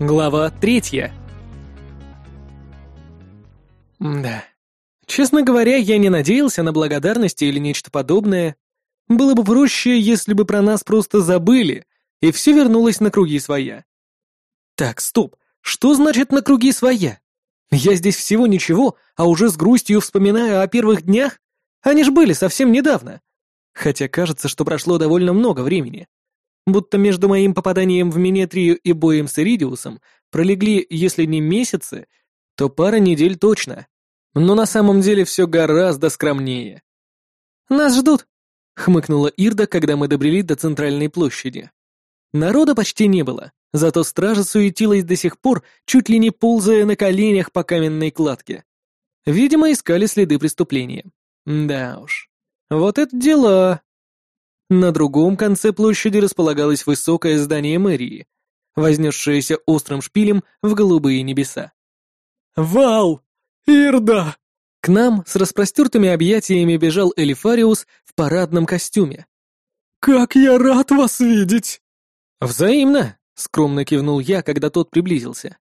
Глава третья. Да. Честно говоря, я не надеялся на благодарность или нечто подобное. Было бы проще, если бы про нас просто забыли, и все вернулось на круги своя. Так, стоп. Что значит на круги своя? Я здесь всего ничего, а уже с грустью вспоминаю о первых днях? Они ж были совсем недавно. Хотя кажется, что прошло довольно много времени будто между моим попаданием в Минетрию и боем с Иридиусом пролегли, если не месяцы, то пара недель точно. Но на самом деле все гораздо скромнее. «Нас ждут», — хмыкнула Ирда, когда мы добрели до центральной площади. Народа почти не было, зато стража суетилась до сих пор, чуть ли не ползая на коленях по каменной кладке. Видимо, искали следы преступления. Да уж. Вот это дела. На другом конце площади располагалось высокое здание мэрии, вознесшееся острым шпилем в голубые небеса. «Вау! Ирда!» К нам с распростертыми объятиями бежал Элифариус в парадном костюме. «Как я рад вас видеть!» «Взаимно!» — скромно кивнул я, когда тот приблизился.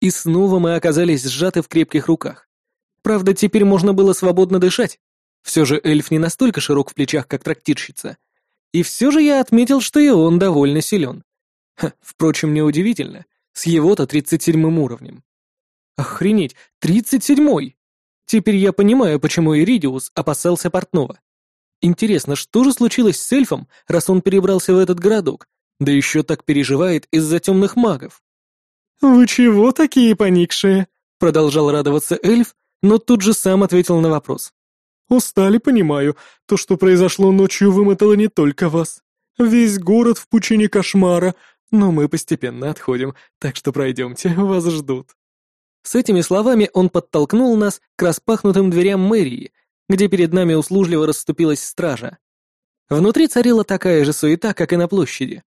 И снова мы оказались сжаты в крепких руках. Правда, теперь можно было свободно дышать. Все же эльф не настолько широк в плечах, как трактирщица, и все же я отметил, что и он довольно силен. Ха, впрочем, неудивительно, с его-то 37-м уровнем. Охренеть, 37-й! Теперь я понимаю, почему Иридиус опасался портного. Интересно, что же случилось с эльфом, раз он перебрался в этот городок, да еще так переживает из-за темных магов? «Вы чего такие поникшие?» — продолжал радоваться эльф, но тут же сам ответил на вопрос. Устали, понимаю. То, что произошло ночью, вымотало не только вас. Весь город в пучине кошмара, но мы постепенно отходим, так что пройдемте, вас ждут». С этими словами он подтолкнул нас к распахнутым дверям мэрии, где перед нами услужливо расступилась стража. Внутри царила такая же суета, как и на площади.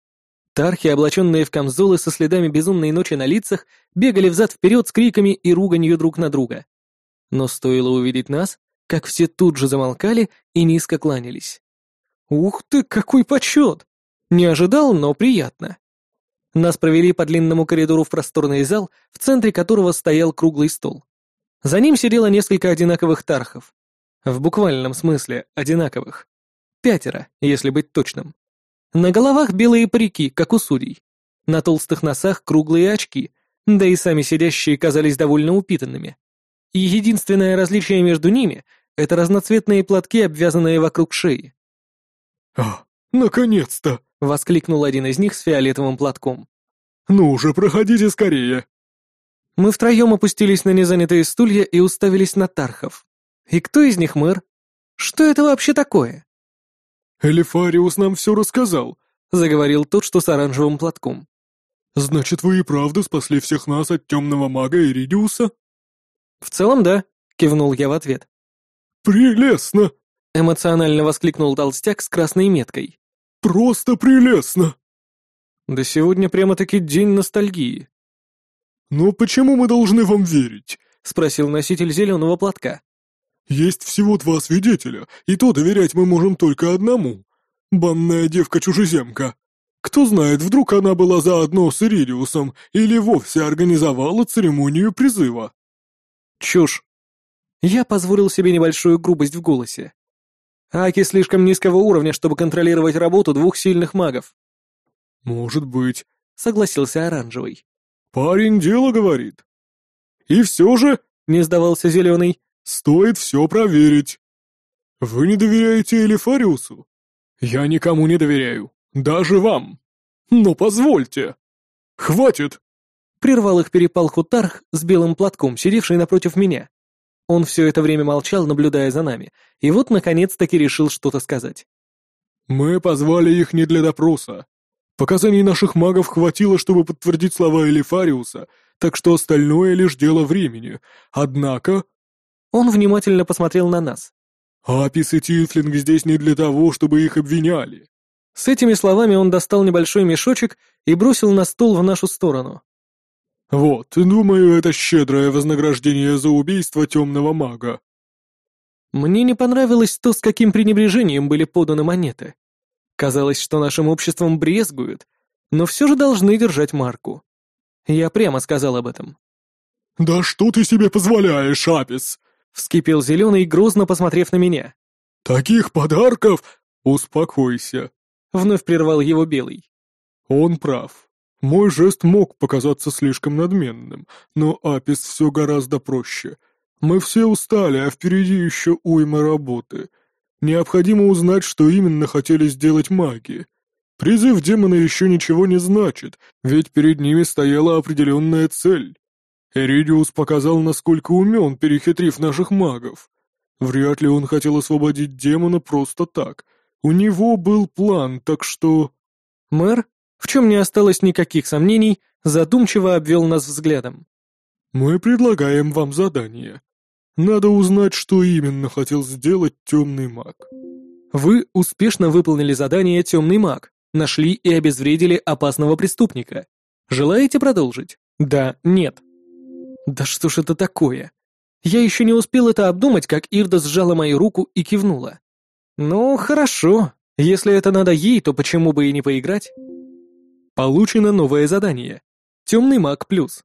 Тархи, облаченные в камзолы со следами безумной ночи на лицах, бегали взад-вперед с криками и руганью друг на друга. Но стоило увидеть нас, как все тут же замолкали и низко кланялись. «Ух ты, какой почет! Не ожидал, но приятно!» Нас провели по длинному коридору в просторный зал, в центре которого стоял круглый стол. За ним сидело несколько одинаковых тархов. В буквальном смысле одинаковых. Пятеро, если быть точным. На головах белые парики, как у судей. На толстых носах круглые очки, да и сами сидящие казались довольно упитанными и единственное различие между ними — это разноцветные платки, обвязанные вокруг шеи. «А, наконец-то!» — воскликнул один из них с фиолетовым платком. «Ну уже проходите скорее!» Мы втроем опустились на незанятые стулья и уставились на Тархов. И кто из них мэр? Что это вообще такое? «Элифариус нам все рассказал», — заговорил тот, что с оранжевым платком. «Значит, вы и правда спасли всех нас от темного мага Иридиуса?» «В целом, да», — кивнул я в ответ. «Прелестно!» — эмоционально воскликнул толстяк с красной меткой. «Просто прелестно!» «Да сегодня прямо-таки день ностальгии». «Но почему мы должны вам верить?» — спросил носитель зеленого платка. «Есть всего два свидетеля, и то доверять мы можем только одному. Банная девка-чужеземка. Кто знает, вдруг она была заодно с Иридиусом или вовсе организовала церемонию призыва». Чушь. Я позволил себе небольшую грубость в голосе. Аки слишком низкого уровня, чтобы контролировать работу двух сильных магов. «Может быть», — согласился Оранжевый. «Парень дело говорит». «И все же», — не сдавался Зеленый, — «стоит все проверить». «Вы не доверяете Элифариусу?» «Я никому не доверяю, даже вам. Но позвольте». «Хватит!» Прервал их перепалку Тарх с белым платком, сидевший напротив меня. Он все это время молчал, наблюдая за нами, и вот наконец-таки решил что-то сказать. «Мы позвали их не для допроса. Показаний наших магов хватило, чтобы подтвердить слова Элифариуса, так что остальное лишь дело времени. Однако...» Он внимательно посмотрел на нас. «Апис и Тифлинг здесь не для того, чтобы их обвиняли». С этими словами он достал небольшой мешочек и бросил на стол в нашу сторону. Вот, думаю, это щедрое вознаграждение за убийство темного мага. Мне не понравилось то, с каким пренебрежением были поданы монеты. Казалось, что нашим обществом брезгуют, но все же должны держать марку. Я прямо сказал об этом. «Да что ты себе позволяешь, Апис?» — вскипел Зеленый, грозно посмотрев на меня. «Таких подарков...» «Успокойся», — вновь прервал его Белый. «Он прав. Мой жест мог показаться слишком надменным, но Апис все гораздо проще. Мы все устали, а впереди еще уйма работы. Необходимо узнать, что именно хотели сделать маги. Призыв демона еще ничего не значит, ведь перед ними стояла определенная цель. Эридиус показал, насколько умен, перехитрив наших магов. Вряд ли он хотел освободить демона просто так. У него был план, так что... Мэр, в чем не осталось никаких сомнений, задумчиво обвел нас взглядом. «Мы предлагаем вам задание. Надо узнать, что именно хотел сделать темный маг». Вы успешно выполнили задание «Темный маг», нашли и обезвредили опасного преступника. Желаете продолжить? Да, нет. Да что ж это такое? Я еще не успел это обдумать, как Ирда сжала мою руку и кивнула. Ну, хорошо. Если это надо ей, то почему бы и не поиграть? Получено новое задание. Темный маг плюс.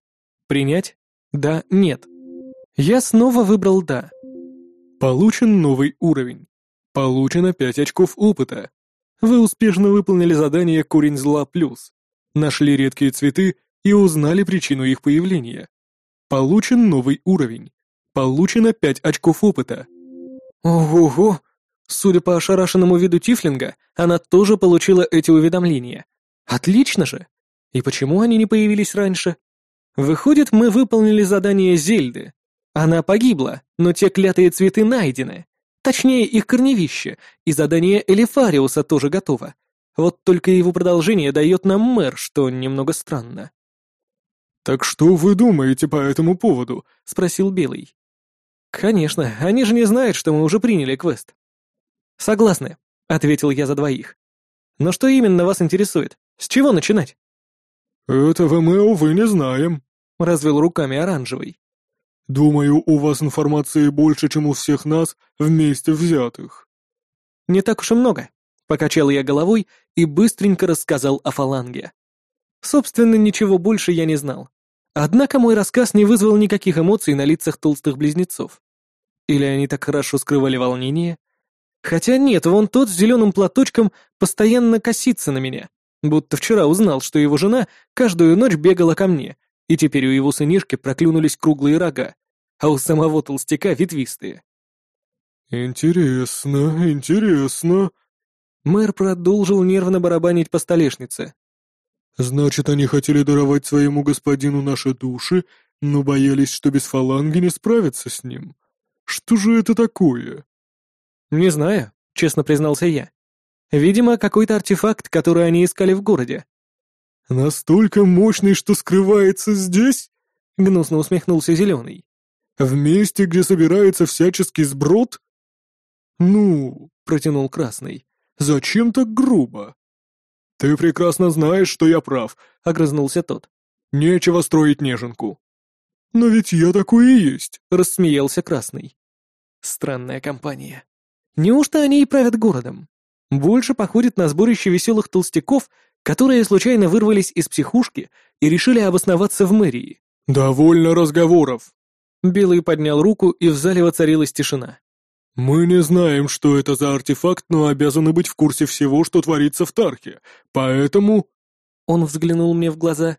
Принять? Да, нет. Я снова выбрал «да». Получен новый уровень. Получено 5 очков опыта. Вы успешно выполнили задание «Корень зла плюс». Нашли редкие цветы и узнали причину их появления. Получен новый уровень. Получено 5 очков опыта. Ого-го! Судя по ошарашенному виду Тифлинга, она тоже получила эти уведомления. Отлично же! И почему они не появились раньше? Выходит, мы выполнили задание Зельды. Она погибла, но те клятые цветы найдены. Точнее, их корневище, и задание Элифариуса тоже готово. Вот только его продолжение дает нам мэр, что немного странно. «Так что вы думаете по этому поводу?» — спросил Белый. «Конечно, они же не знают, что мы уже приняли квест». «Согласны», — ответил я за двоих. «Но что именно вас интересует? С чего начинать?» «Этого мы, увы, не знаем», — развел руками оранжевый. Думаю, у вас информации больше, чем у всех нас вместе взятых». «Не так уж и много», — покачал я головой и быстренько рассказал о фаланге. Собственно, ничего больше я не знал. Однако мой рассказ не вызвал никаких эмоций на лицах толстых близнецов. Или они так хорошо скрывали волнение? Хотя нет, вон тот с зеленым платочком постоянно косится на меня, будто вчера узнал, что его жена каждую ночь бегала ко мне, и теперь у его сынишки проклюнулись круглые рога, а у самого толстяка ветвистые. «Интересно, интересно». Мэр продолжил нервно барабанить по столешнице. «Значит, они хотели даровать своему господину наши души, но боялись, что без фаланги не справятся с ним. Что же это такое?» «Не знаю», — честно признался я. «Видимо, какой-то артефакт, который они искали в городе. «Настолько мощный, что скрывается здесь?» — гнусно усмехнулся Зеленый. «В месте, где собирается всяческий сброд?» «Ну», — протянул Красный, — «зачем так грубо?» «Ты прекрасно знаешь, что я прав», — огрызнулся тот. «Нечего строить неженку». «Но ведь я такой и есть», — рассмеялся Красный. Странная компания. Неужто они и правят городом? Больше походит на сборище веселых толстяков, которые случайно вырвались из психушки и решили обосноваться в мэрии. «Довольно разговоров!» Белый поднял руку, и в зале воцарилась тишина. «Мы не знаем, что это за артефакт, но обязаны быть в курсе всего, что творится в Тархе, поэтому...» Он взглянул мне в глаза.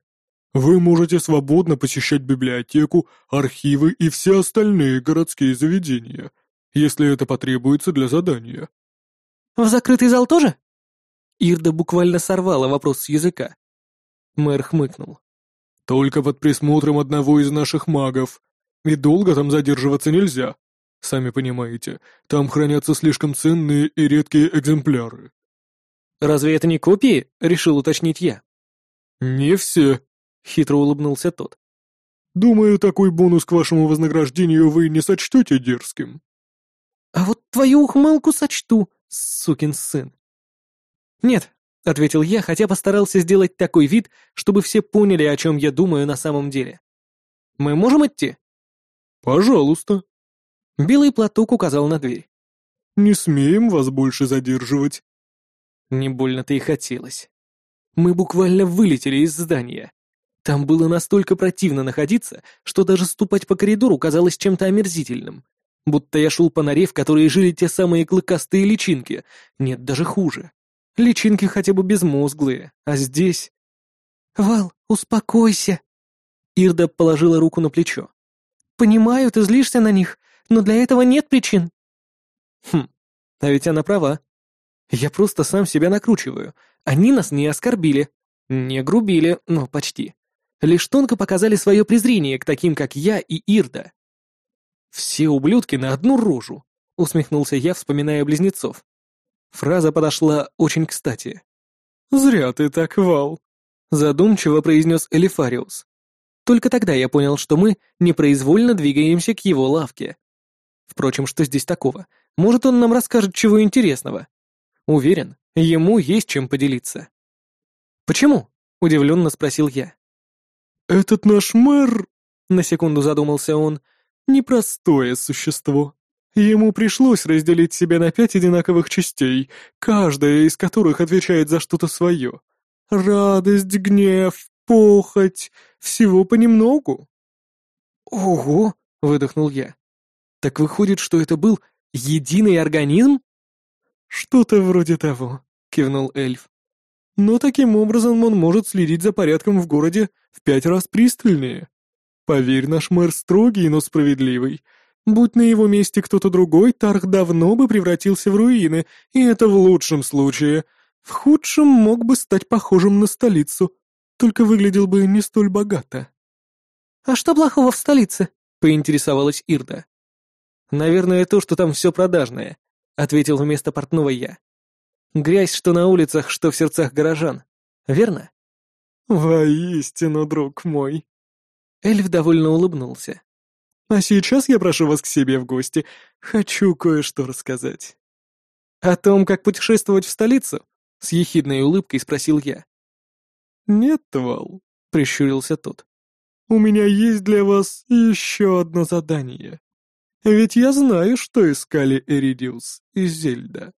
«Вы можете свободно посещать библиотеку, архивы и все остальные городские заведения, если это потребуется для задания». «В закрытый зал тоже?» Ирда буквально сорвала вопрос с языка. Мэр хмыкнул. «Только под присмотром одного из наших магов. И долго там задерживаться нельзя. Сами понимаете, там хранятся слишком ценные и редкие экземпляры». «Разве это не копии?» — решил уточнить я. «Не все», — хитро улыбнулся тот. «Думаю, такой бонус к вашему вознаграждению вы не сочтете дерзким». «А вот твою ухмылку сочту, сукин сын», «Нет», — ответил я, хотя постарался сделать такой вид, чтобы все поняли, о чем я думаю на самом деле. «Мы можем идти?» «Пожалуйста». Белый платок указал на дверь. «Не смеем вас больше задерживать». Не больно-то и хотелось. Мы буквально вылетели из здания. Там было настолько противно находиться, что даже ступать по коридору казалось чем-то омерзительным. Будто я шел по норе, в которой жили те самые клыкастые личинки. Нет, даже хуже. Личинки хотя бы безмозглые, а здесь... «Вал, успокойся!» Ирда положила руку на плечо. «Понимаю, ты злишься на них, но для этого нет причин». Хм, а ведь она права. Я просто сам себя накручиваю. Они нас не оскорбили. Не грубили, но почти. Лишь тонко показали свое презрение к таким, как я и Ирда. «Все ублюдки на одну рожу», — усмехнулся я, вспоминая близнецов. Фраза подошла очень кстати. «Зря ты так, Вал», — задумчиво произнес Элифариус. Только тогда я понял, что мы непроизвольно двигаемся к его лавке. Впрочем, что здесь такого? Может, он нам расскажет чего интересного? Уверен, ему есть чем поделиться. «Почему?» — удивленно спросил я. «Этот наш мэр...» — на секунду задумался он. «Непростое существо. Ему пришлось разделить себя на пять одинаковых частей, каждая из которых отвечает за что-то свое. Радость, гнев, похоть, всего понемногу. «Ого!» — выдохнул я. «Так выходит, что это был единый организм?» «Что-то вроде того», — кивнул эльф. «Но таким образом он может следить за порядком в городе в пять раз пристальнее. Поверь, наш мэр строгий, но справедливый, Будь на его месте кто-то другой, Тарх давно бы превратился в руины, и это в лучшем случае. В худшем мог бы стать похожим на столицу, только выглядел бы не столь богато. «А что плохого в столице?» — поинтересовалась Ирда. «Наверное, то, что там все продажное», — ответил вместо портного я. «Грязь что на улицах, что в сердцах горожан. Верно?» «Воистину, друг мой». Эльф довольно улыбнулся. А сейчас я прошу вас к себе в гости. Хочу кое-что рассказать». «О том, как путешествовать в столицу?» — с ехидной улыбкой спросил я. «Нет, Вал», — прищурился тот. «У меня есть для вас еще одно задание. Ведь я знаю, что искали Эридиус и Зельда».